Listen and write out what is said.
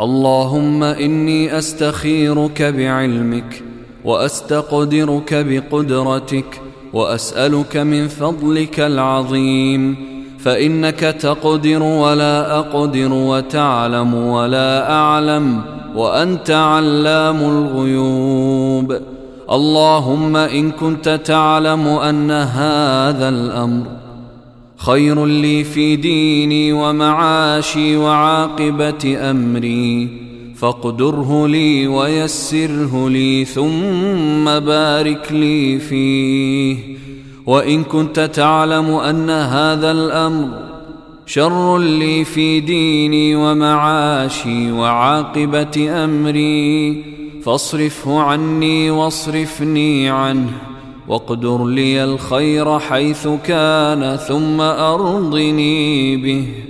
اللهم إني أستخيرك بعلمك وأستقدرك بقدرتك وأسألك من فضلك العظيم فإنك تقدر ولا أقدر وتعلم ولا أعلم وأنت علام الغيوب اللهم إن كنت تعلم أن هذا الأمر خير لي في ديني ومعاشي وعاقبة أمري فاقدره لي ويسره لي ثم بارك لي فيه. وإن كنت تعلم أن هذا الأمر شر لي في ديني ومعاشي وعاقبة أمري فاصرفه عني واصرفني عنه. واقدر لي الخير حيث كان ثم أرضني به.